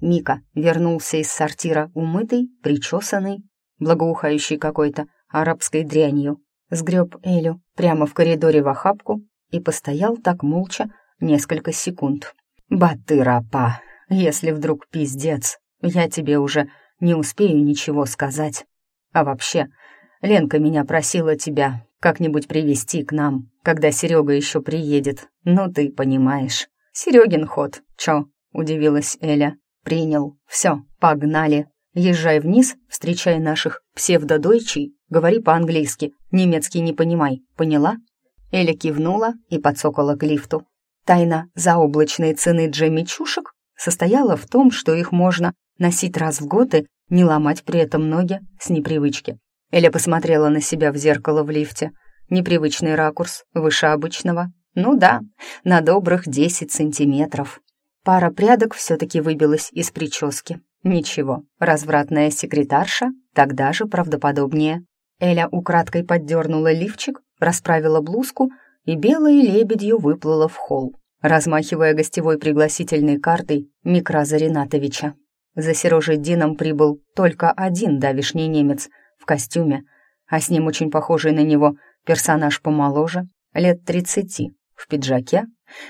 Мика вернулся из сортира умытый, причесанный, благоухающий какой-то арабской дрянью. Сгреб Элю прямо в коридоре в охапку и постоял так молча несколько секунд. «Батырапа, если вдруг пиздец, я тебе уже не успею ничего сказать. А вообще, Ленка меня просила тебя как-нибудь привести к нам, когда Серега еще приедет. Ну, ты понимаешь. Серегин ход, чё?» — удивилась Эля. «Принял. Все, погнали. Езжай вниз, встречай наших псевдодойчей, говори по-английски, немецкий не понимай, поняла?» Эля кивнула и подсокола к лифту. Тайна заоблачной цены Джемми Чушек состояла в том, что их можно носить раз в год и не ломать при этом ноги с непривычки. Эля посмотрела на себя в зеркало в лифте. Непривычный ракурс, выше обычного. Ну да, на добрых 10 сантиметров. Пара прядок все-таки выбилась из прически. Ничего, развратная секретарша тогда же правдоподобнее. Эля украдкой поддернула лифчик, расправила блузку и белой лебедью выплыла в холл, размахивая гостевой пригласительной картой Микраза Ринатовича. За Дином прибыл только один давишний немец в костюме, а с ним очень похожий на него персонаж помоложе, лет тридцати, в пиджаке,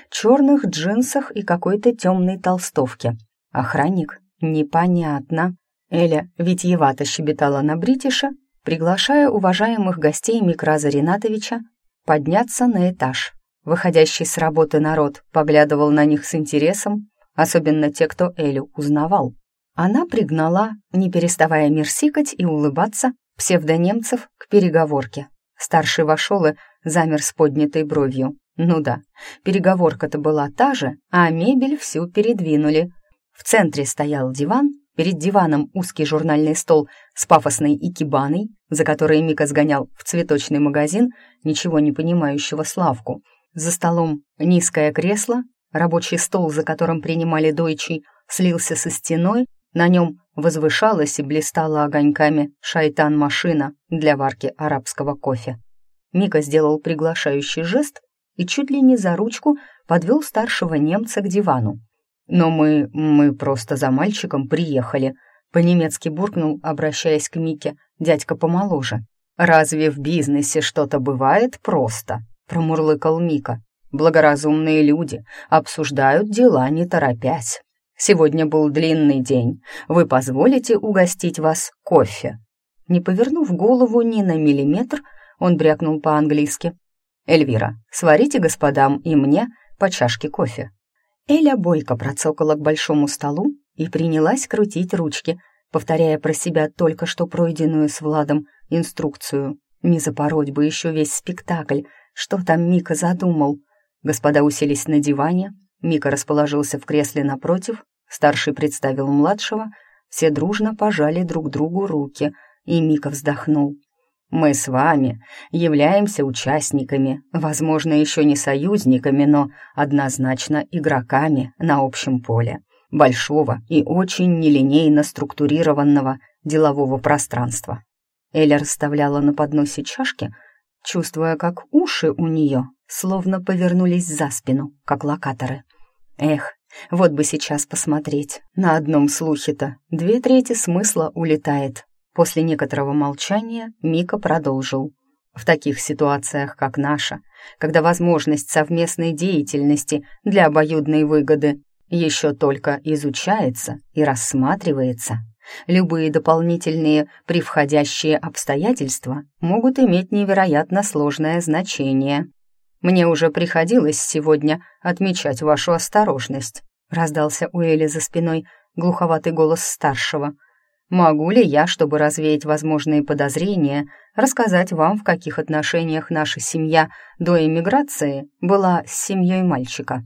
черных джинсах и какой-то темной толстовке. Охранник? Непонятно. Эля витьевато щебетала на бритише, приглашая уважаемых гостей Микраза Ринатовича подняться на этаж. Выходящий с работы народ поглядывал на них с интересом, особенно те, кто Элю узнавал. Она пригнала, не переставая мерсикать и улыбаться, псевдонемцев к переговорке. Старший вошел и замер с поднятой бровью. Ну да, переговорка-то была та же, а мебель всю передвинули. В центре стоял диван, перед диваном узкий журнальный стол с пафосной икебаной, за которой Мика сгонял в цветочный магазин ничего не понимающего Славку. За столом низкое кресло, рабочий стол, за которым принимали дойчий, слился со стеной, на нем возвышалась и блистала огоньками шайтан-машина для варки арабского кофе. Мика сделал приглашающий жест и чуть ли не за ручку подвел старшего немца к дивану. «Но мы... мы просто за мальчиком приехали», — по-немецки буркнул, обращаясь к Мике, дядька помоложе. «Разве в бизнесе что-то бывает просто?» — промурлыкал Мика. «Благоразумные люди обсуждают дела, не торопясь. Сегодня был длинный день. Вы позволите угостить вас кофе?» Не повернув голову ни на миллиметр, он брякнул по-английски. «Эльвира, сварите господам и мне по чашке кофе». Эля бойко процокала к большому столу и принялась крутить ручки, повторяя про себя только что пройденную с Владом инструкцию. Не запороть бы еще весь спектакль, что там Мика задумал. Господа уселись на диване, Мика расположился в кресле напротив, Старший представил младшего, все дружно пожали друг другу руки, и Мика вздохнул. «Мы с вами являемся участниками, возможно, еще не союзниками, но однозначно игроками на общем поле большого и очень нелинейно структурированного делового пространства». Эля расставляла на подносе чашки, чувствуя, как уши у нее словно повернулись за спину, как локаторы. Эх, вот бы сейчас посмотреть. На одном слухе-то две трети смысла улетает. После некоторого молчания Мика продолжил. В таких ситуациях, как наша, когда возможность совместной деятельности для обоюдной выгоды еще только изучается и рассматривается, любые дополнительные превходящие обстоятельства могут иметь невероятно сложное значение. Мне уже приходилось сегодня отмечать вашу осторожность», — раздался у Эли за спиной глуховатый голос старшего. «Могу ли я, чтобы развеять возможные подозрения, рассказать вам, в каких отношениях наша семья до эмиграции была с семьей мальчика?»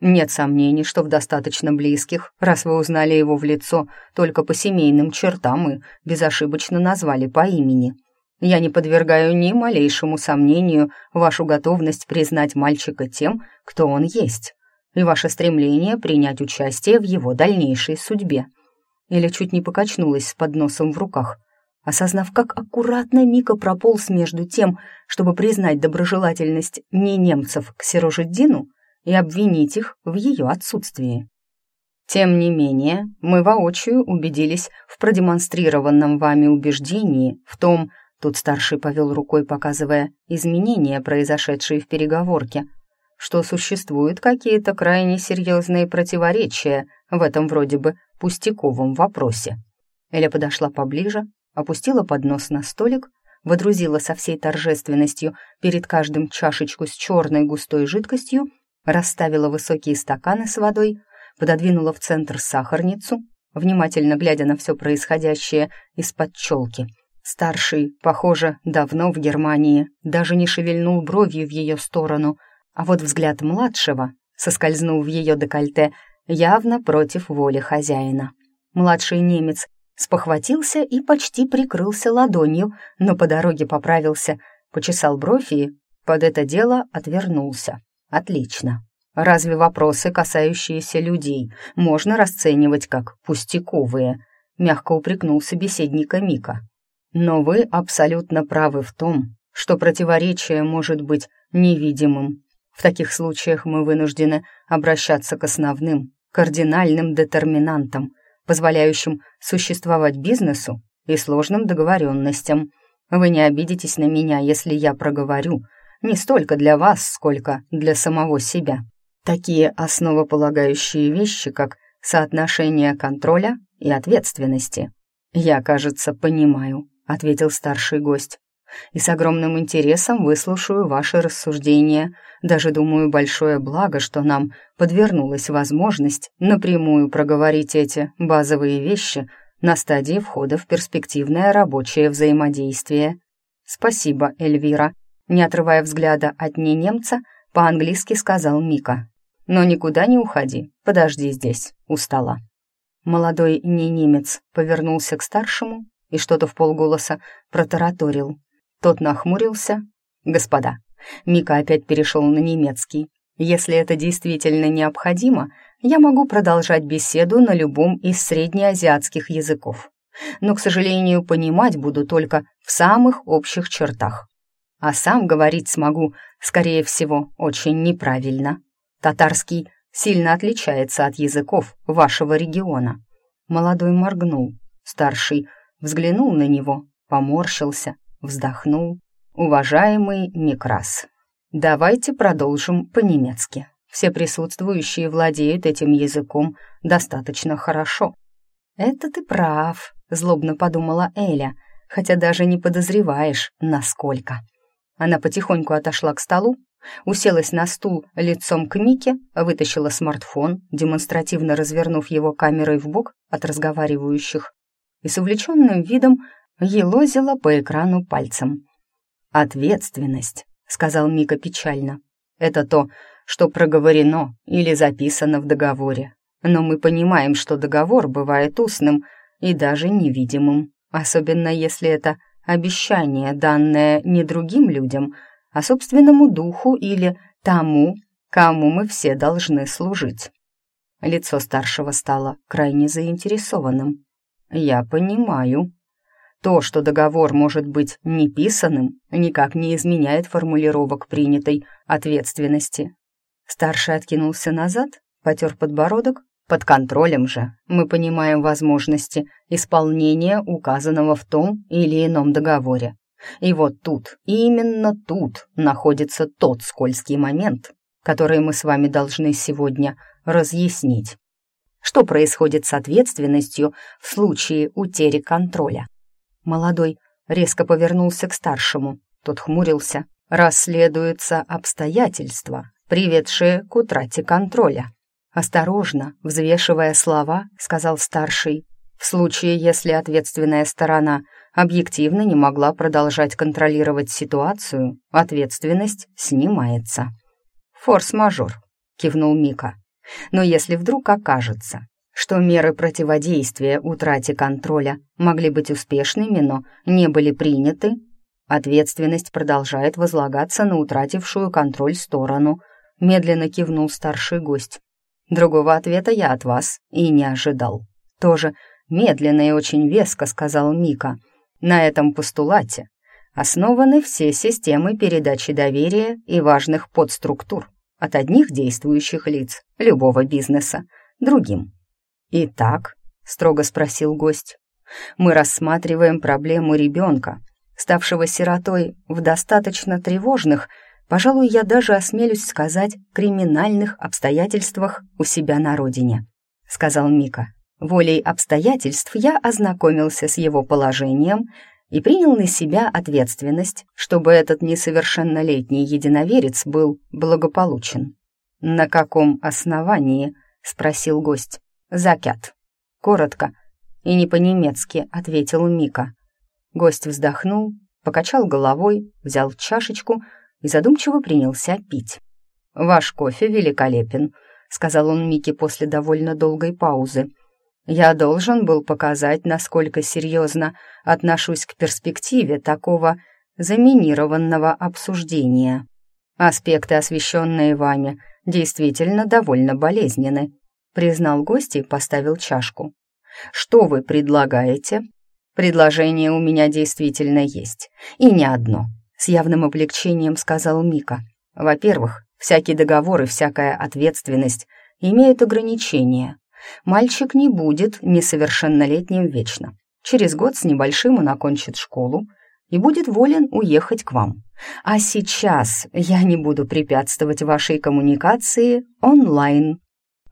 Нет сомнений, что в достаточно близких, раз вы узнали его в лицо только по семейным чертам и безошибочно назвали по имени. Я не подвергаю ни малейшему сомнению вашу готовность признать мальчика тем, кто он есть, и ваше стремление принять участие в его дальнейшей судьбе. Или чуть не покачнулась с подносом в руках, осознав, как аккуратно Мика прополз между тем, чтобы признать доброжелательность не немцев к Серожеддину и обвинить их в ее отсутствии. Тем не менее, мы воочию убедились в продемонстрированном вами убеждении в том, тут старший повел рукой, показывая изменения, произошедшие в переговорке, что существуют какие-то крайне серьезные противоречия в этом вроде бы пустяковом вопросе. Эля подошла поближе, опустила поднос на столик, водрузила со всей торжественностью перед каждым чашечку с черной густой жидкостью, расставила высокие стаканы с водой, пододвинула в центр сахарницу, внимательно глядя на все происходящее из-под челки. Старший, похоже, давно в Германии, даже не шевельнул бровью в ее сторону, а вот взгляд младшего, соскользнул в ее декольте, явно против воли хозяина. Младший немец спохватился и почти прикрылся ладонью, но по дороге поправился, почесал бровь и под это дело отвернулся. Отлично. Разве вопросы, касающиеся людей, можно расценивать как пустяковые? Мягко упрекнул собеседника Мика. Но вы абсолютно правы в том, что противоречие может быть невидимым. В таких случаях мы вынуждены обращаться к основным, кардинальным детерминантам, позволяющим существовать бизнесу и сложным договоренностям. Вы не обидитесь на меня, если я проговорю, не столько для вас, сколько для самого себя. Такие основополагающие вещи, как соотношение контроля и ответственности. «Я, кажется, понимаю», — ответил старший гость. «И с огромным интересом выслушаю ваши рассуждения. Даже думаю, большое благо, что нам подвернулась возможность напрямую проговорить эти базовые вещи на стадии входа в перспективное рабочее взаимодействие. Спасибо, Эльвира», — не отрывая взгляда от немца, по-английски сказал Мика. Но никуда не уходи, подожди здесь, у стола». Молодой ненемец повернулся к старшему и что-то в полголоса протараторил. Тот нахмурился. «Господа», Мика опять перешел на немецкий. «Если это действительно необходимо, я могу продолжать беседу на любом из среднеазиатских языков. Но, к сожалению, понимать буду только в самых общих чертах. А сам говорить смогу, скорее всего, очень неправильно. Татарский сильно отличается от языков вашего региона». Молодой моргнул, старший взглянул на него, поморщился, вздохнул. «Уважаемый Некрас, давайте продолжим по-немецки. Все присутствующие владеют этим языком достаточно хорошо». «Это ты прав», — злобно подумала Эля, хотя даже не подозреваешь, насколько. Она потихоньку отошла к столу, Уселась на стул лицом к Мике, вытащила смартфон, демонстративно развернув его камерой в бок от разговаривающих, и с увлеченным видом елозила по экрану пальцем. «Ответственность», — сказал Мика печально, — «это то, что проговорено или записано в договоре. Но мы понимаем, что договор бывает устным и даже невидимым, особенно если это обещание, данное не другим людям, — а собственному духу или тому, кому мы все должны служить. Лицо старшего стало крайне заинтересованным. «Я понимаю. То, что договор может быть неписанным, никак не изменяет формулировок принятой ответственности». Старший откинулся назад, потер подбородок. Под контролем же мы понимаем возможности исполнения указанного в том или ином договоре. И вот тут, именно тут находится тот скользкий момент, который мы с вами должны сегодня разъяснить. Что происходит с ответственностью в случае утери контроля? Молодой резко повернулся к старшему. Тот хмурился. Расследуются обстоятельства, приведшие к утрате контроля. Осторожно, взвешивая слова, сказал старший. В случае, если ответственная сторона объективно не могла продолжать контролировать ситуацию, ответственность снимается. «Форс-мажор», — кивнул Мика. «Но если вдруг окажется, что меры противодействия утрате контроля могли быть успешными, но не были приняты, ответственность продолжает возлагаться на утратившую контроль сторону», — медленно кивнул старший гость. «Другого ответа я от вас и не ожидал». Тоже медленно и очень веско сказал Мика — на этом постулате основаны все системы передачи доверия и важных подструктур от одних действующих лиц любого бизнеса другим. «Итак», — строго спросил гость, — «мы рассматриваем проблему ребенка, ставшего сиротой в достаточно тревожных, пожалуй, я даже осмелюсь сказать, криминальных обстоятельствах у себя на родине», — сказал Мика. «Волей обстоятельств я ознакомился с его положением и принял на себя ответственность, чтобы этот несовершеннолетний единоверец был благополучен». «На каком основании?» — спросил гость. «Закят». Коротко и не по-немецки ответил Мика. Гость вздохнул, покачал головой, взял чашечку и задумчиво принялся пить. «Ваш кофе великолепен», — сказал он Мике после довольно долгой паузы. «Я должен был показать, насколько серьезно отношусь к перспективе такого заминированного обсуждения. Аспекты, освещенные вами, действительно довольно болезненны», — признал гость и поставил чашку. «Что вы предлагаете?» «Предложение у меня действительно есть, и не одно», — с явным облегчением сказал Мика. «Во-первых, всякий договор и всякая ответственность имеют ограничения. Мальчик не будет несовершеннолетним вечно. Через год с небольшим он окончит школу и будет волен уехать к вам. А сейчас я не буду препятствовать вашей коммуникации онлайн.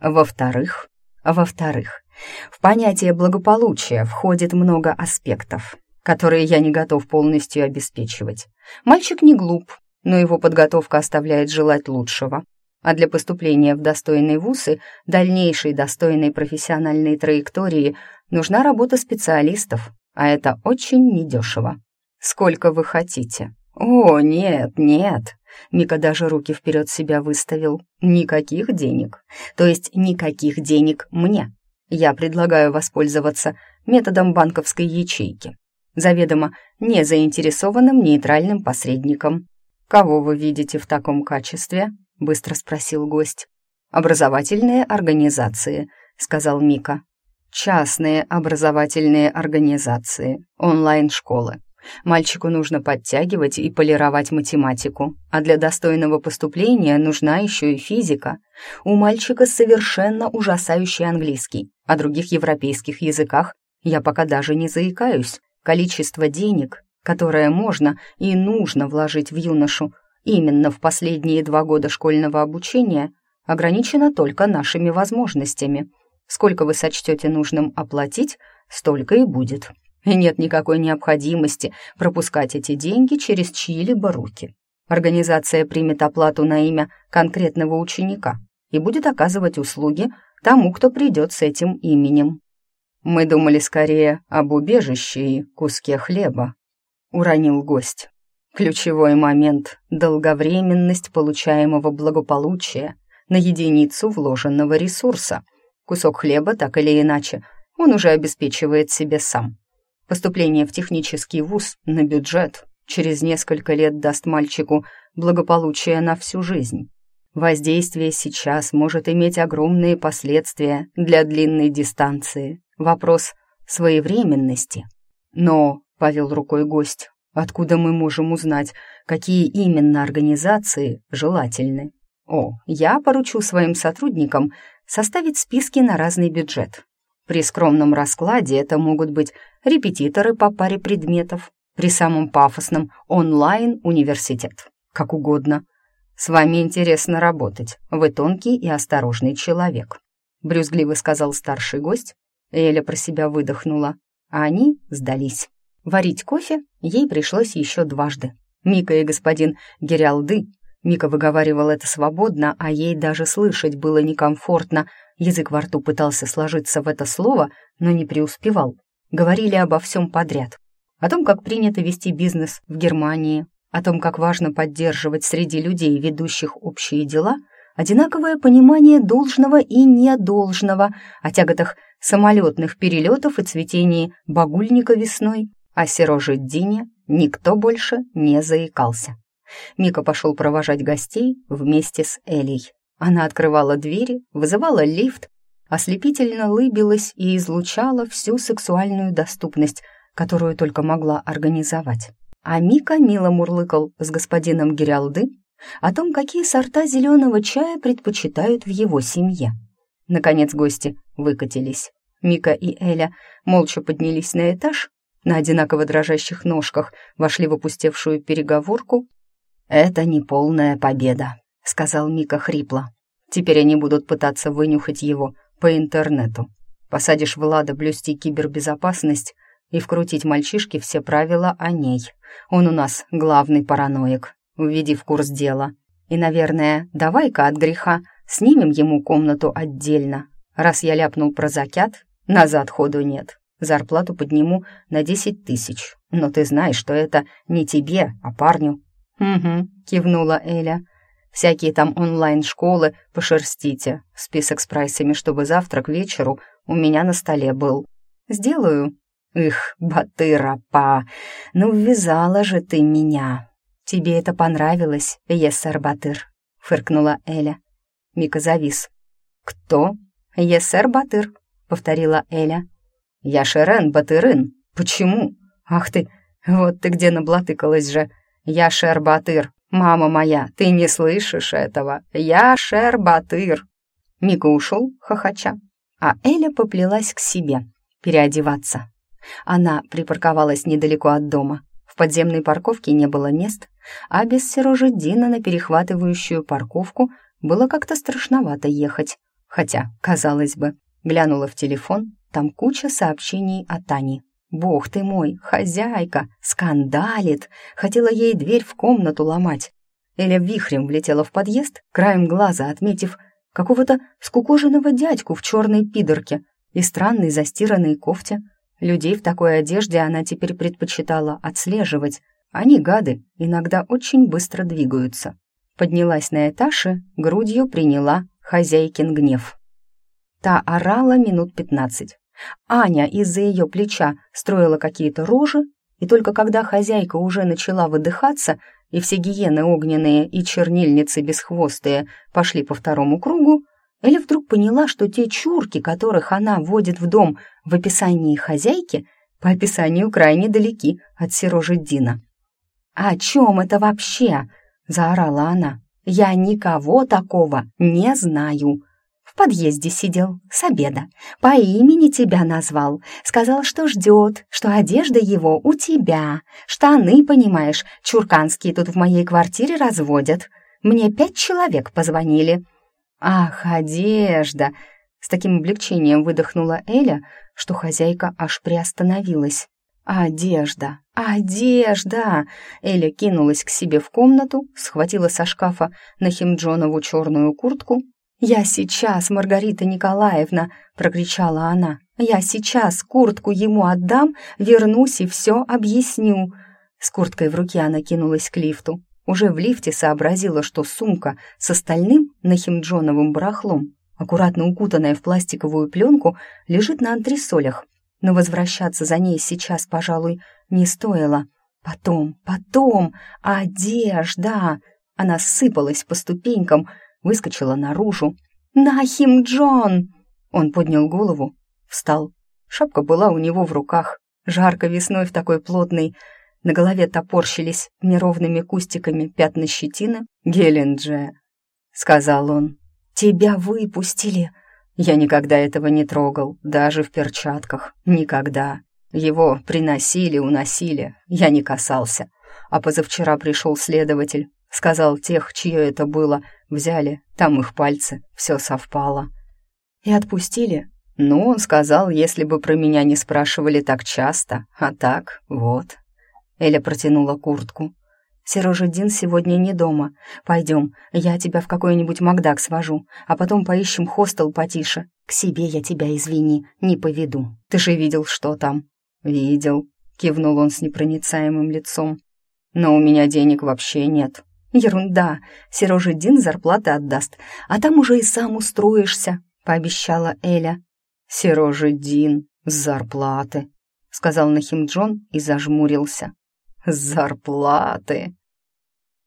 Во-вторых, во-вторых, в понятие благополучия входит много аспектов, которые я не готов полностью обеспечивать. Мальчик не глуп, но его подготовка оставляет желать лучшего. А для поступления в достойные вузы, дальнейшей достойной профессиональной траектории нужна работа специалистов, а это очень недешево. Сколько вы хотите? О, нет, нет. Мика даже руки вперед себя выставил. Никаких денег. То есть никаких денег мне. Я предлагаю воспользоваться методом банковской ячейки, заведомо не заинтересованным нейтральным посредником. «Кого вы видите в таком качестве?» — быстро спросил гость. «Образовательные организации», — сказал Мика. «Частные образовательные организации, онлайн-школы, Мальчику нужно подтягивать и полировать математику, а для достойного поступления нужна еще и физика. У мальчика совершенно ужасающий английский, о других европейских языках я пока даже не заикаюсь. Количество денег, которое можно и нужно вложить в юношу именно в последние два года школьного обучения, ограничено только нашими возможностями. Сколько вы сочтете нужным оплатить, столько и будет и нет никакой необходимости пропускать эти деньги через чьи-либо руки. Организация примет оплату на имя конкретного ученика и будет оказывать услуги тому, кто придет с этим именем. Мы думали скорее об убежище и куске хлеба, уронил гость. Ключевой момент — долговременность получаемого благополучия на единицу вложенного ресурса. Кусок хлеба, так или иначе, он уже обеспечивает себе сам. Поступление в технический вуз на бюджет через несколько лет даст мальчику благополучие на всю жизнь. Воздействие сейчас может иметь огромные последствия для длинной дистанции. Вопрос своевременности. Но, — повел рукой гость, — откуда мы можем узнать, какие именно организации желательны? О, я поручу своим сотрудникам составить списки на разный бюджет. При скромном раскладе это могут быть репетиторы по паре предметов, при самом пафосном онлайн-университет. Как угодно. С вами интересно работать. Вы тонкий и осторожный человек. Брюзгливо сказал старший гость. Эля про себя выдохнула. А они сдались. Варить кофе ей пришлось еще дважды. Мика и господин Гериалды Мика выговаривал это свободно, а ей даже слышать было некомфортно, Язык во рту пытался сложиться в это слово, но не преуспевал. Говорили обо всем подряд. О том, как принято вести бизнес в Германии, о том, как важно поддерживать среди людей, ведущих общие дела, одинаковое понимание должного и недолжного, о тяготах самолетных перелетов и цветении багульника весной, о Сероже Дине никто больше не заикался. Мика пошел провожать гостей вместе с Элей. Она открывала двери, вызывала лифт, ослепительно лыбилась и излучала всю сексуальную доступность, которую только могла организовать. А Мика мило мурлыкал с господином Гириалды о том, какие сорта зеленого чая предпочитают в его семье. Наконец гости выкатились. Мика и Эля молча поднялись на этаж, на одинаково дрожащих ножках вошли в опустевшую переговорку. «Это не полная победа», — сказал Мика хрипло. «Теперь они будут пытаться вынюхать его по интернету. Посадишь Влада блюсти кибербезопасность и вкрутить мальчишке все правила о ней. Он у нас главный параноик. Введи в курс дела. И, наверное, давай-ка от греха снимем ему комнату отдельно. Раз я ляпнул про закят, назад ходу нет. Зарплату подниму на десять тысяч. Но ты знаешь, что это не тебе, а парню». «Угу», — кивнула Эля. «Всякие там онлайн-школы пошерстите. Список с прайсами, чтобы завтра к вечеру у меня на столе был. Сделаю». «Их, Батыра-па, ну ввязала же ты меня!» «Тебе это понравилось, Ессер Батыр?» — фыркнула Эля. Мика завис. «Кто?» «Ессер Батыр», — повторила Эля. «Я Шерен Батырын. Почему? Ах ты, вот ты где наблатыкалась же. Я Шер Батыр. Мама моя, ты не слышишь этого? Я Шер Батыр». Мика ушел, хохоча, а Эля поплелась к себе переодеваться. Она припарковалась недалеко от дома. В подземной парковке не было мест, а без Серожи Дина на перехватывающую парковку было как-то страшновато ехать. Хотя, казалось бы, глянула в телефон, там куча сообщений о Тане. «Бог ты мой, хозяйка! Скандалит!» Хотела ей дверь в комнату ломать. Эля вихрем влетела в подъезд, краем глаза отметив какого-то скукоженного дядьку в черной пидорке и странной застиранной кофте. Людей в такой одежде она теперь предпочитала отслеживать. Они, гады, иногда очень быстро двигаются. Поднялась на этаж и грудью приняла хозяйкин гнев. Та орала минут пятнадцать. Аня из-за ее плеча строила какие-то рожи, и только когда хозяйка уже начала выдыхаться, и все гиены огненные и чернильницы бесхвостые пошли по второму кругу, Эля вдруг поняла, что те чурки, которых она вводит в дом в описании хозяйки, по описанию крайне далеки от Серожи Дина. «О чем это вообще?» — заорала она. «Я никого такого не знаю. В подъезде сидел, с обеда. По имени тебя назвал. Сказал, что ждет, что одежда его у тебя. Штаны, понимаешь, чурканские тут в моей квартире разводят. Мне пять человек позвонили. «Ах, одежда!» С таким облегчением выдохнула Эля, что хозяйка аж приостановилась. «Одежда! Одежда!» Эля кинулась к себе в комнату, схватила со шкафа на Химджонову черную куртку. «Я сейчас, Маргарита Николаевна!» — прокричала она. «Я сейчас куртку ему отдам, вернусь и все объясню!» С курткой в руке она кинулась к лифту. Уже в лифте сообразила, что сумка с остальным нахимджоновым барахлом, аккуратно укутанная в пластиковую пленку, лежит на антресолях. Но возвращаться за ней сейчас, пожалуй, не стоило. Потом, потом, одежда! Она сыпалась по ступенькам, выскочила наружу. «Нахим Джон!» Он поднял голову, встал. Шапка была у него в руках. Жарко весной в такой плотной на голове топорщились неровными кустиками пятна щетины. «Геленджи», — сказал он, — «тебя выпустили». Я никогда этого не трогал, даже в перчатках. Никогда. Его приносили, уносили, я не касался. А позавчера пришел следователь, сказал тех, чье это было, взяли, там их пальцы, все совпало. И отпустили? Ну, он сказал, если бы про меня не спрашивали так часто, а так, вот, Эля протянула куртку. «Сережа Дин сегодня не дома. Пойдем, я тебя в какой-нибудь Макдак свожу, а потом поищем хостел потише. К себе я тебя, извини, не поведу. Ты же видел, что там?» «Видел», — кивнул он с непроницаемым лицом. «Но у меня денег вообще нет». «Ерунда. Сережа Дин зарплаты отдаст, а там уже и сам устроишься», — пообещала Эля. «Сережа Дин, зарплаты», — сказал Нахим Джон и зажмурился. Зарплаты.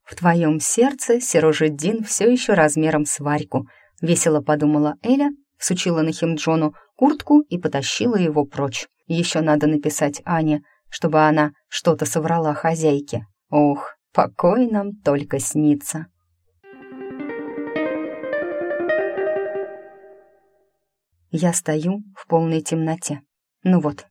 В твоем сердце Серожиддин все еще размером с варьку, весело подумала Эля, сучила на Химджону куртку и потащила его прочь. Еще надо написать Ане, чтобы она что-то соврала хозяйке. Ох, покой нам только снится. Я стою в полной темноте. Ну вот,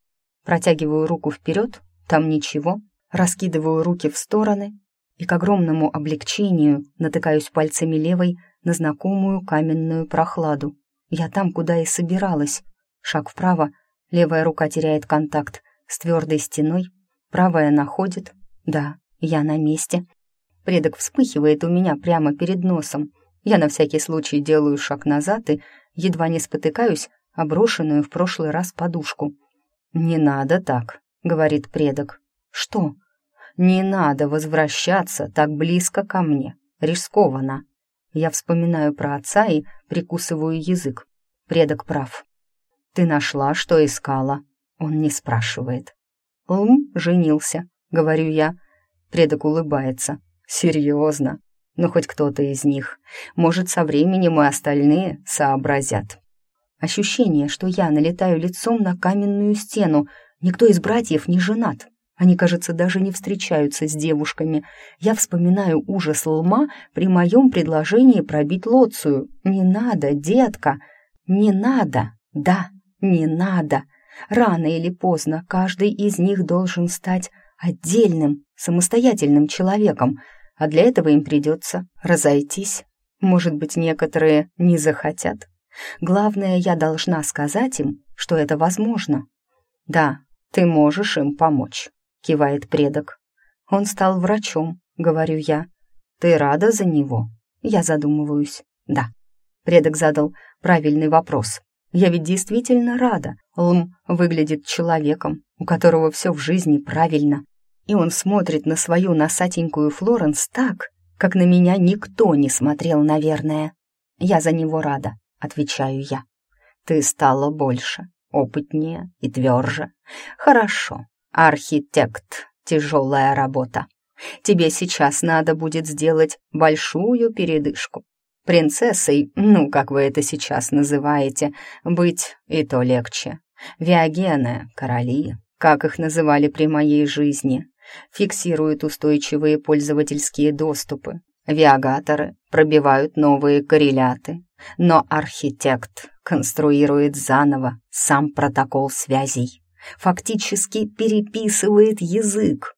протягиваю руку вперед, там ничего, раскидываю руки в стороны и к огромному облегчению натыкаюсь пальцами левой на знакомую каменную прохладу. Я там, куда и собиралась. Шаг вправо, левая рука теряет контакт с твердой стеной, правая находит. Да, я на месте. Предок вспыхивает у меня прямо перед носом. Я на всякий случай делаю шаг назад и едва не спотыкаюсь о брошенную в прошлый раз подушку. «Не надо так», — говорит предок. «Что?» «Не надо возвращаться так близко ко мне. Рискованно». Я вспоминаю про отца и прикусываю язык. Предок прав. «Ты нашла, что искала?» Он не спрашивает. «Лм женился», — говорю я. Предок улыбается. «Серьезно? Ну, хоть кто-то из них. Может, со временем и остальные сообразят». Ощущение, что я налетаю лицом на каменную стену. Никто из братьев не женат. Они, кажется, даже не встречаются с девушками. Я вспоминаю ужас лма при моем предложении пробить Лоцию. «Не надо, детка! Не надо! Да, не надо!» Рано или поздно каждый из них должен стать отдельным, самостоятельным человеком, а для этого им придется разойтись. Может быть, некоторые не захотят. Главное, я должна сказать им, что это возможно. «Да, ты можешь им помочь», — кивает предок. «Он стал врачом», — говорю я. «Ты рада за него?» Я задумываюсь. «Да». Предок задал правильный вопрос. «Я ведь действительно рада. Лм выглядит человеком, у которого все в жизни правильно. И он смотрит на свою носатенькую Флоренс так, как на меня никто не смотрел, наверное. Я за него рада отвечаю я. Ты стала больше, опытнее и тверже. Хорошо. Архитект, тяжелая работа. Тебе сейчас надо будет сделать большую передышку. Принцессой, ну, как вы это сейчас называете, быть и то легче. Виогены, короли, как их называли при моей жизни, фиксируют устойчивые пользовательские доступы. Виагаторы пробивают новые корреляты, но архитект конструирует заново сам протокол связей, фактически переписывает язык.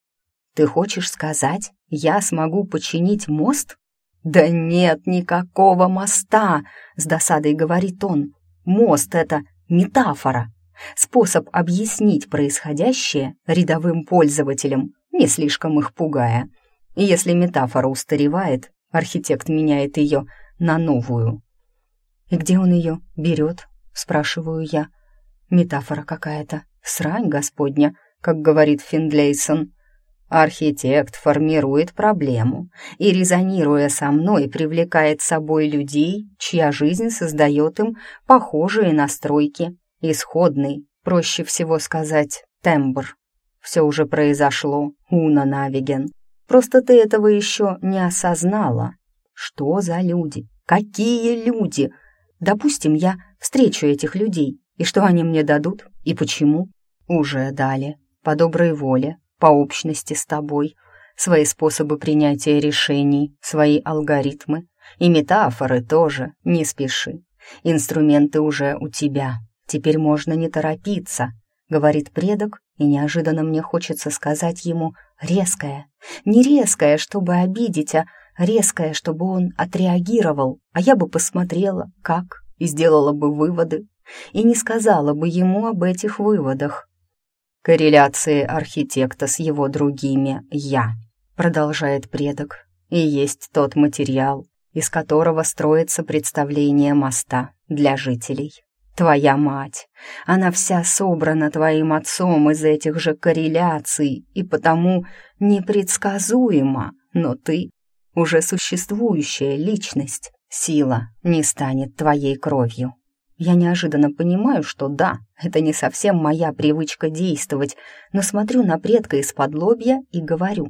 Ты хочешь сказать, я смогу починить мост? Да нет никакого моста, с досадой говорит он. Мост — это метафора, способ объяснить происходящее рядовым пользователям, не слишком их пугая. Если метафора устаревает, архитект меняет ее на новую. «И где он ее берет?» — спрашиваю я. Метафора какая-то. Срань господня, как говорит Финдлейсон. Архитект формирует проблему и, резонируя со мной, привлекает с собой людей, чья жизнь создает им похожие настройки. Исходный, проще всего сказать, тембр. Все уже произошло, Уна Навиген. Просто ты этого еще не осознала. Что за люди? Какие люди? Допустим, я встречу этих людей, и что они мне дадут, и почему? Уже дали. По доброй воле, по общности с тобой. Свои способы принятия решений, свои алгоритмы. И метафоры тоже, не спеши. Инструменты уже у тебя. Теперь можно не торопиться, говорит предок, и неожиданно мне хочется сказать ему резкое. Не резкое, чтобы обидеть, а резкое, чтобы он отреагировал, а я бы посмотрела, как, и сделала бы выводы, и не сказала бы ему об этих выводах. «Корреляции архитекта с его другими «я», — продолжает предок, «и есть тот материал, из которого строится представление моста для жителей. Твоя мать, она вся собрана твоим отцом из этих же корреляций и потому непредсказуема, но ты уже существующая личность, сила не станет твоей кровью. Я неожиданно понимаю, что да, это не совсем моя привычка действовать, но смотрю на предка из-под лобья и говорю.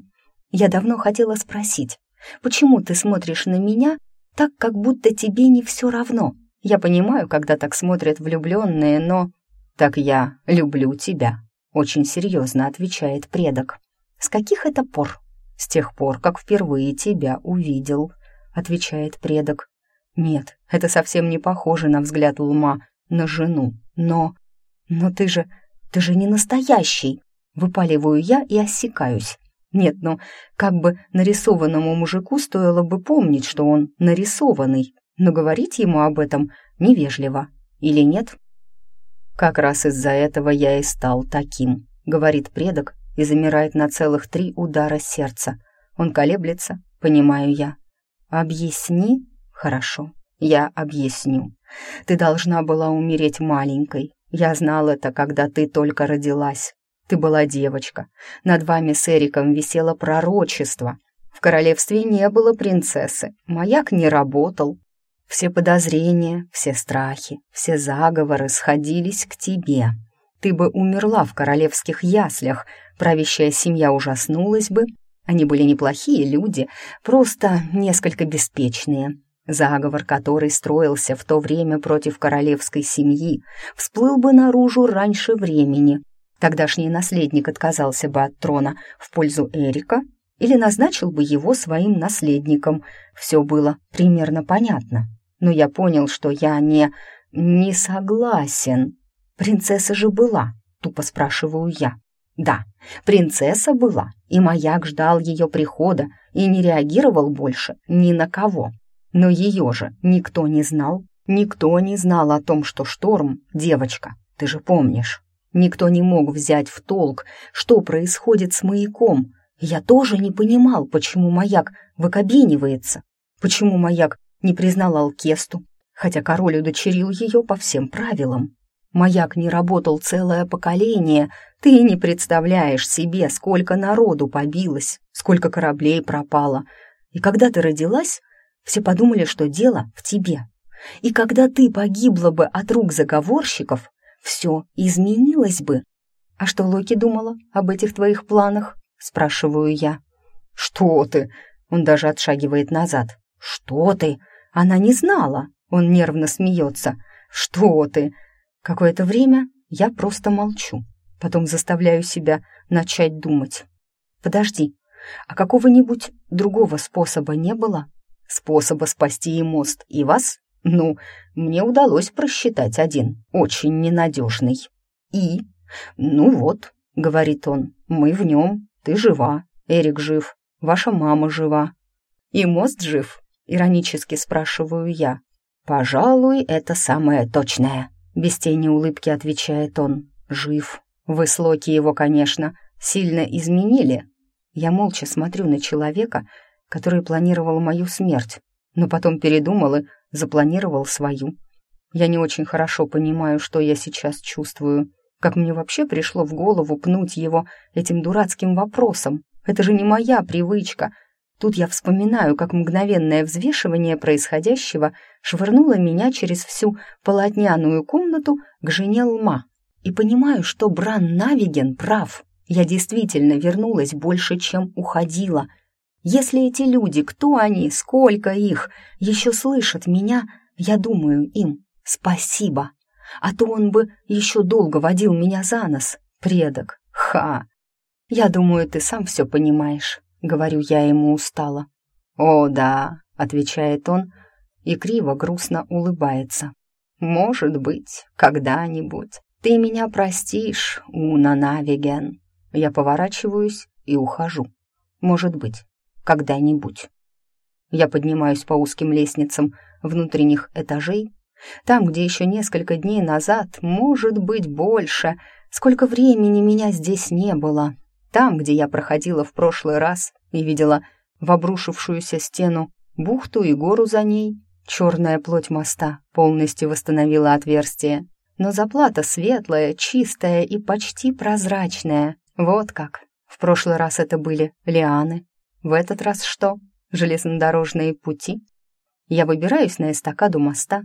Я давно хотела спросить, почему ты смотришь на меня так, как будто тебе не все равно? Я понимаю, когда так смотрят влюбленные, но... «Так я люблю тебя», — очень серьезно отвечает предок. «С каких это пор?» «С тех пор, как впервые тебя увидел», — отвечает предок. «Нет, это совсем не похоже на взгляд Лума, на жену. Но... Но ты же... ты же не настоящий! Выпаливаю я и осекаюсь. Нет, ну, как бы нарисованному мужику стоило бы помнить, что он нарисованный, но говорить ему об этом невежливо. Или нет? Как раз из-за этого я и стал таким, говорит предок и замирает на целых три удара сердца. Он колеблется, понимаю я. Объясни? Хорошо, я объясню. Ты должна была умереть маленькой. Я знал это, когда ты только родилась. Ты была девочка. Над вами с Эриком висело пророчество. В королевстве не было принцессы. Маяк не работал. Все подозрения, все страхи, все заговоры сходились к тебе. Ты бы умерла в королевских яслях, правящая семья ужаснулась бы. Они были неплохие люди, просто несколько беспечные. Заговор, который строился в то время против королевской семьи, всплыл бы наружу раньше времени. Тогдашний наследник отказался бы от трона в пользу Эрика или назначил бы его своим наследником. Все было примерно понятно. Но я понял, что я не... не согласен. Принцесса же была, тупо спрашиваю я. Да, принцесса была, и маяк ждал ее прихода и не реагировал больше ни на кого. Но ее же никто не знал. Никто не знал о том, что Шторм — девочка, ты же помнишь. Никто не мог взять в толк, что происходит с маяком. Я тоже не понимал, почему маяк выкобенивается, почему маяк не признал Алкесту, хотя король удочерил ее по всем правилам. Маяк не работал целое поколение, ты не представляешь себе, сколько народу побилось, сколько кораблей пропало. И когда ты родилась, все подумали, что дело в тебе. И когда ты погибла бы от рук заговорщиков, все изменилось бы. А что Локи думала об этих твоих планах? Спрашиваю я. Что ты? Он даже отшагивает назад. Что ты? Она не знала. Он нервно смеется. Что ты? Какое-то время я просто молчу. Потом заставляю себя начать думать. Подожди, а какого-нибудь другого способа не было? Способа спасти и мост, и вас? Ну, мне удалось просчитать один, очень ненадежный. И? Ну вот, говорит он, мы в нем, ты жива, Эрик жив, ваша мама жива. И мост жив, иронически спрашиваю я. Пожалуй, это самое точное, без тени улыбки отвечает он. Жив. Вы с Локи его, конечно, сильно изменили. Я молча смотрю на человека, который планировал мою смерть, но потом передумал и запланировал свою. Я не очень хорошо понимаю, что я сейчас чувствую. Как мне вообще пришло в голову пнуть его этим дурацким вопросом? Это же не моя привычка. Тут я вспоминаю, как мгновенное взвешивание происходящего швырнуло меня через всю полотняную комнату к жене Лма. И понимаю, что Бран Навиген прав. Я действительно вернулась больше, чем уходила — если эти люди, кто они, сколько их, еще слышат меня, я думаю им спасибо. А то он бы еще долго водил меня за нос, предок. Ха! Я думаю, ты сам все понимаешь, говорю я ему устало. О, да, отвечает он и криво грустно улыбается. Может быть, когда-нибудь ты меня простишь, Уна Навиген. Я поворачиваюсь и ухожу. Может быть когда-нибудь. Я поднимаюсь по узким лестницам внутренних этажей, там, где еще несколько дней назад, может быть, больше, сколько времени меня здесь не было, там, где я проходила в прошлый раз и видела в обрушившуюся стену бухту и гору за ней, черная плоть моста полностью восстановила отверстие, но заплата светлая, чистая и почти прозрачная. Вот как. В прошлый раз это были лианы, в этот раз что? Железнодорожные пути? Я выбираюсь на эстакаду моста,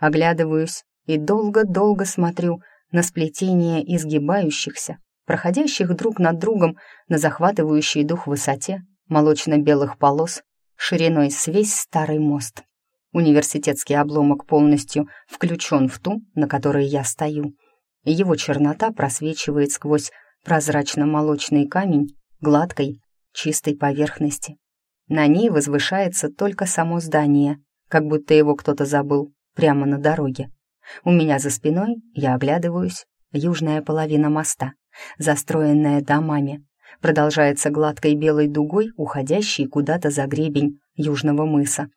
оглядываюсь и долго-долго смотрю на сплетение изгибающихся, проходящих друг над другом на захватывающий дух высоте молочно-белых полос шириной с весь старый мост. Университетский обломок полностью включен в ту, на которой я стою. Его чернота просвечивает сквозь прозрачно-молочный камень гладкой, чистой поверхности. На ней возвышается только само здание, как будто его кто-то забыл прямо на дороге. У меня за спиной, я оглядываюсь, южная половина моста, застроенная домами, продолжается гладкой белой дугой, уходящей куда-то за гребень южного мыса.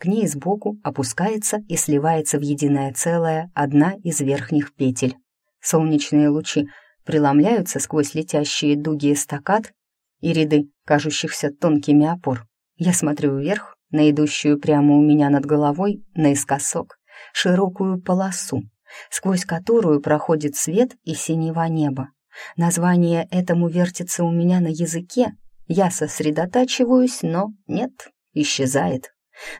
К ней сбоку опускается и сливается в единое целое одна из верхних петель. Солнечные лучи преломляются сквозь летящие дуги эстакад и ряды, кажущихся тонкими опор. Я смотрю вверх, на идущую прямо у меня над головой, наискосок, широкую полосу, сквозь которую проходит свет и синего неба. Название этому вертится у меня на языке. Я сосредотачиваюсь, но нет, исчезает.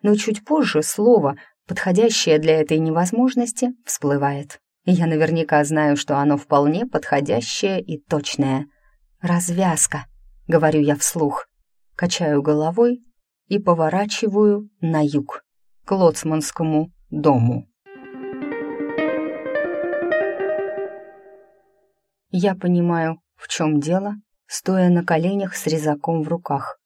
Но чуть позже слово, подходящее для этой невозможности, всплывает. Я наверняка знаю, что оно вполне подходящее и точное. «Развязка», — говорю я вслух. Качаю головой и поворачиваю на юг, к Лоцманскому дому. Я понимаю, в чем дело, стоя на коленях с резаком в руках.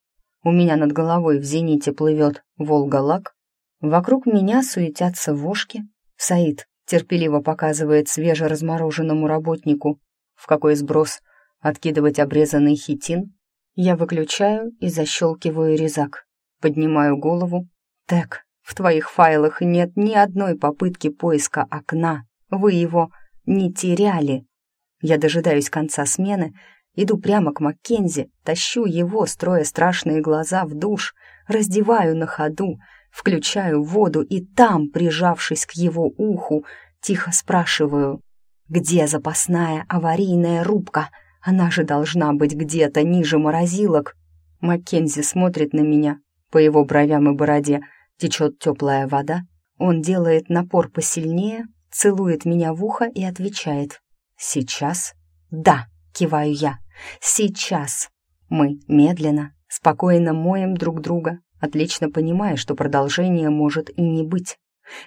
У меня над головой в зените плывет Волга-Лак, вокруг меня суетятся вошки. Саид терпеливо показывает свежеразмороженному работнику, в какой сброс откидывать обрезанный хитин. Я выключаю и защелкиваю резак. Поднимаю голову. Так, в твоих файлах нет ни одной попытки поиска окна. Вы его не теряли. Я дожидаюсь конца смены, иду прямо к Маккензи, тащу его, строя страшные глаза в душ, раздеваю на ходу, включаю воду и там, прижавшись к его уху, тихо спрашиваю, где запасная аварийная рубка? Она же должна быть где-то ниже морозилок. Маккензи смотрит на меня, по его бровям и бороде течет теплая вода. Он делает напор посильнее, целует меня в ухо и отвечает. «Сейчас?» «Да», — киваю я. «Сейчас». Мы медленно, спокойно моем друг друга, отлично понимая, что продолжение может и не быть.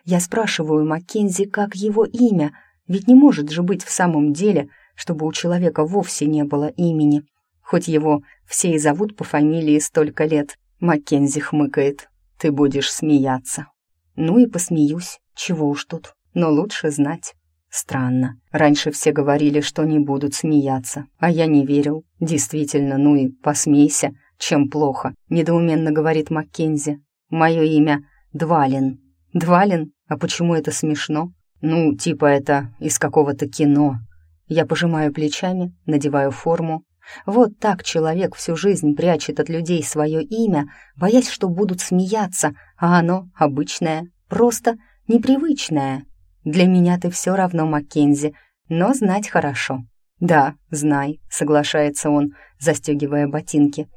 Я спрашиваю Маккензи, как его имя, ведь не может же быть в самом деле, чтобы у человека вовсе не было имени, хоть его все и зовут по фамилии столько лет. Маккензи хмыкает. «Ты будешь смеяться». Ну и посмеюсь, чего уж тут, но лучше знать. Странно. Раньше все говорили, что не будут смеяться, а я не верил. Действительно, ну и посмейся, чем плохо, недоуменно говорит Маккензи. Мое имя Двалин. Двалин? А почему это смешно? Ну, типа это из какого-то кино. Я пожимаю плечами, надеваю форму. Вот так человек всю жизнь прячет от людей свое имя, боясь, что будут смеяться, а оно обычное, просто непривычное. Для меня ты все равно Маккензи, но знать хорошо». «Да, знай», — соглашается он, застегивая ботинки.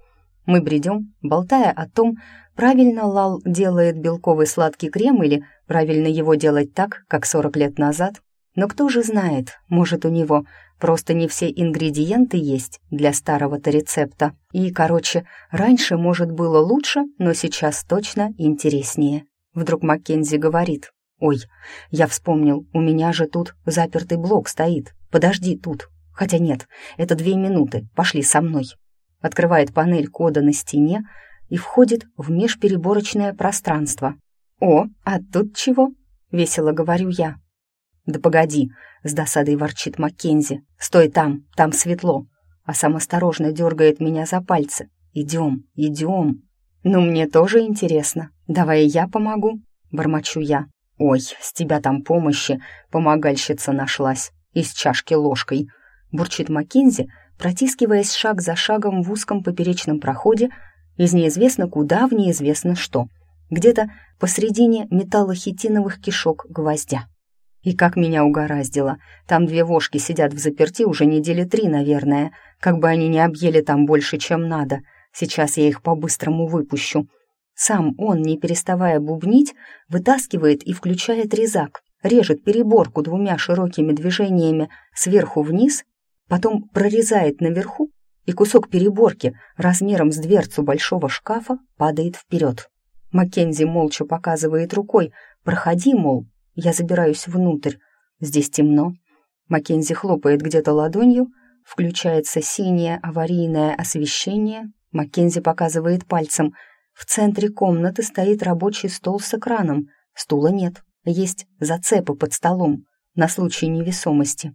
Мы бредем, болтая о том, правильно Лал делает белковый сладкий крем или правильно его делать так, как сорок лет назад. Но кто же знает, может, у него просто не все ингредиенты есть для старого-то рецепта. И, короче, раньше, может, было лучше, но сейчас точно интереснее. Вдруг Маккензи говорит. «Ой, я вспомнил, у меня же тут запертый блок стоит. Подожди тут. Хотя нет, это две минуты. Пошли со мной». Открывает панель кода на стене и входит в межпереборочное пространство. «О, а тут чего?» — весело говорю я. «Да погоди», — с досадой ворчит Маккензи. «Стой там, там светло». А сам осторожно дергает меня за пальцы. «Идем, идем». «Ну, мне тоже интересно. Давай я помогу», — бормочу я. «Ой, с тебя там помощи, помогальщица нашлась, и с чашки ложкой», — бурчит Маккензи, протискиваясь шаг за шагом в узком поперечном проходе из неизвестно куда в неизвестно что, где-то посредине металлохитиновых кишок гвоздя. И как меня угораздило, там две вошки сидят в заперти уже недели три, наверное, как бы они не объели там больше, чем надо. Сейчас я их по-быстрому выпущу. Сам он, не переставая бубнить, вытаскивает и включает резак, режет переборку двумя широкими движениями сверху вниз, потом прорезает наверху, и кусок переборки размером с дверцу большого шкафа падает вперед. Маккензи молча показывает рукой «Проходи, мол». Я забираюсь внутрь. Здесь темно. Маккензи хлопает где-то ладонью, включается синее аварийное освещение. Маккензи показывает пальцем — в центре комнаты стоит рабочий стол с экраном. Стула нет, есть зацепы под столом. на случай невесомости.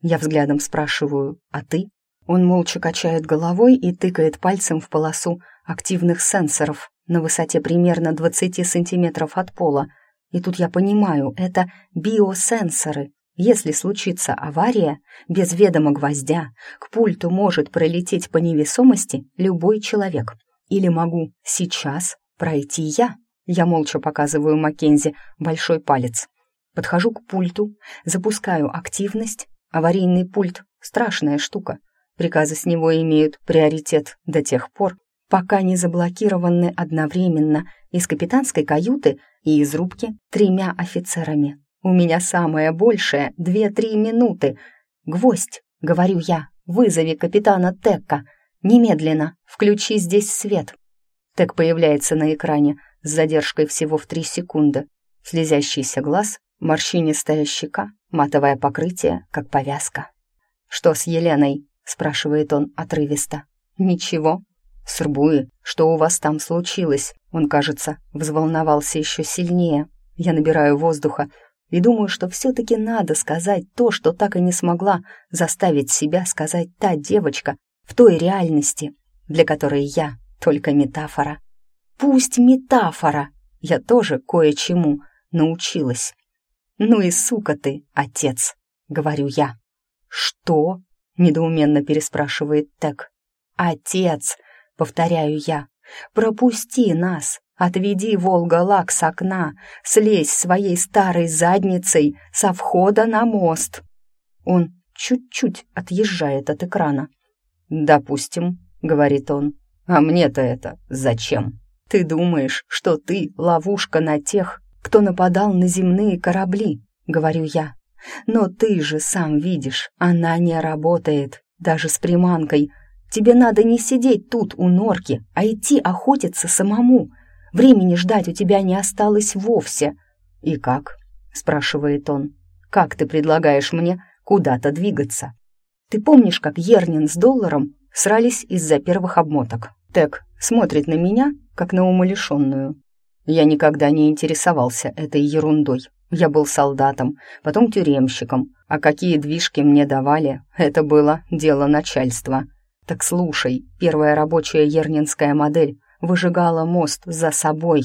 Я взглядом спрашиваю «А ты?». Он молча качает головой и тыкает пальцем в полосу активных сенсоров на высоте примерно 20 сантиметров от пола. И тут я понимаю, это биосенсоры. Если случится авария, без ведома гвоздя, к пульту может пролететь по невесомости любой человек. Или могу сейчас пройти я. Я молча показываю Маккензи большой палец. Подхожу к пульту, запускаю активность. Аварийный пульт — страшная штука. Приказы с него имеют приоритет до тех пор, пока не заблокированы одновременно из капитанской каюты и из рубки тремя офицерами. У меня самое большее — две-три минуты. «Гвоздь», — говорю я, — «вызови капитана Текка. Немедленно, включи здесь свет». Тек появляется на экране с задержкой всего в три секунды. Слезящийся глаз, морщинистая щека, матовое покрытие, как повязка. «Что с Еленой?» — спрашивает он отрывисто. «Ничего. Србуи, что у вас там случилось?» Он, кажется, взволновался еще сильнее. Я набираю воздуха и думаю, что все-таки надо сказать то, что так и не смогла заставить себя сказать та девочка в той реальности, для которой я только метафора. Пусть метафора, я тоже кое-чему научилась. «Ну и сука ты, отец», — говорю я. «Что?» — недоуменно переспрашивает Тек. «Отец», — повторяю я, — «пропусти нас, отведи Волга-Лак с окна, слезь своей старой задницей со входа на мост». Он чуть-чуть отъезжает от экрана. «Допустим», — говорит он, — «а мне-то это зачем? Ты думаешь, что ты ловушка на тех, кто нападал на земные корабли?» — говорю я. «Но ты же сам видишь, она не работает, даже с приманкой. Тебе надо не сидеть тут у норки, а идти охотиться самому. Времени ждать у тебя не осталось вовсе». «И как?» — спрашивает он. «Как ты предлагаешь мне куда-то двигаться?» «Ты помнишь, как Ернин с долларом срались из-за первых обмоток?» Тек смотрит на меня, как на умалишенную. Я никогда не интересовался этой ерундой. Я был солдатом, потом тюремщиком, а какие движки мне давали, это было дело начальства. Так слушай, первая рабочая ернинская модель выжигала мост за собой,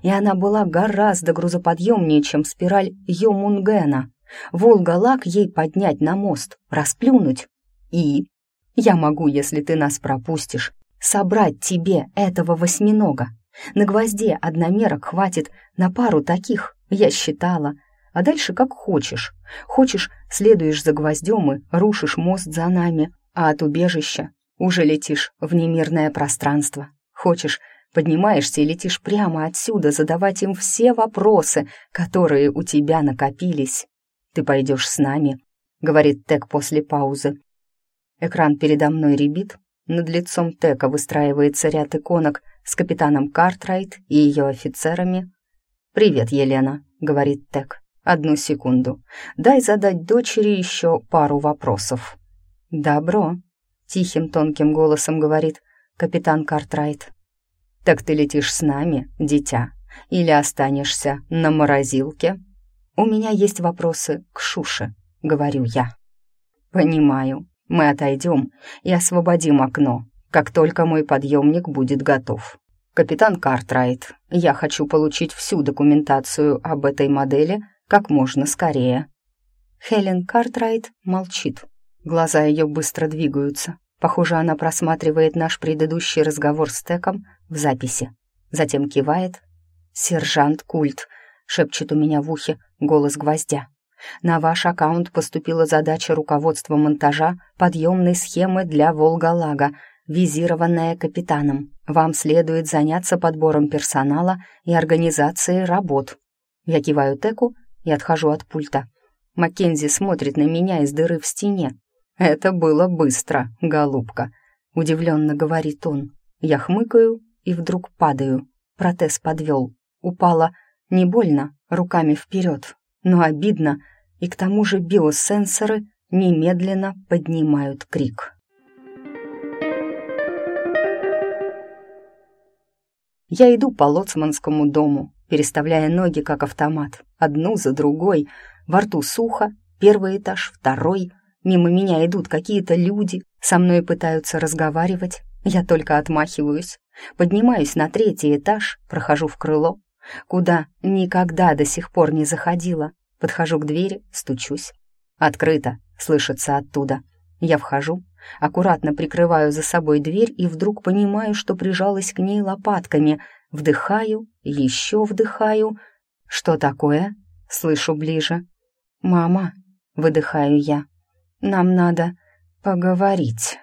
и она была гораздо грузоподъемнее, чем спираль Йомунгена. Волга-лак ей поднять на мост, расплюнуть. И я могу, если ты нас пропустишь, собрать тебе этого восьминога. На гвозде одномерок хватит на пару таких, я считала. А дальше как хочешь. Хочешь, следуешь за гвоздем и рушишь мост за нами, а от убежища уже летишь в немирное пространство. Хочешь, поднимаешься и летишь прямо отсюда задавать им все вопросы, которые у тебя накопились. «Ты пойдешь с нами», — говорит Тек после паузы. Экран передо мной ребит, над лицом Тека выстраивается ряд иконок с капитаном Картрайт и ее офицерами. «Привет, Елена», — говорит Тек. «Одну секунду. Дай задать дочери еще пару вопросов». «Добро», — тихим тонким голосом говорит капитан Картрайт. «Так ты летишь с нами, дитя, или останешься на морозилке?» «У меня есть вопросы к Шуше», — говорю я. «Понимаю. Мы отойдем и освободим окно, как только мой подъемник будет готов. Капитан Картрайт, я хочу получить всю документацию об этой модели как можно скорее». Хелен Картрайт молчит. Глаза ее быстро двигаются. Похоже, она просматривает наш предыдущий разговор с Теком в записи. Затем кивает. «Сержант Культ», — шепчет у меня в ухе голос гвоздя. На ваш аккаунт поступила задача руководства монтажа подъемной схемы для Волга-Лага, визированная капитаном. Вам следует заняться подбором персонала и организацией работ. Я киваю Теку и отхожу от пульта. Маккензи смотрит на меня из дыры в стене. «Это было быстро, голубка», — удивленно говорит он. Я хмыкаю и вдруг падаю. Протез подвел. Упала не больно, руками вперед, но обидно, и к тому же биосенсоры немедленно поднимают крик. Я иду по лоцманскому дому, переставляя ноги как автомат, одну за другой. Во рту сухо, первый этаж, второй. Мимо меня идут какие-то люди, со мной пытаются разговаривать. Я только отмахиваюсь. Поднимаюсь на третий этаж, прохожу в крыло, куда никогда до сих пор не заходила. Подхожу к двери, стучусь. «Открыто!» — слышится оттуда. Я вхожу, аккуратно прикрываю за собой дверь и вдруг понимаю, что прижалась к ней лопатками. Вдыхаю, еще вдыхаю. «Что такое?» — слышу ближе. «Мама», — выдыхаю я, — «нам надо поговорить».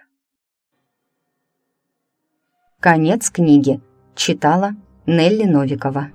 Конец книги. Читала Нелли Новикова.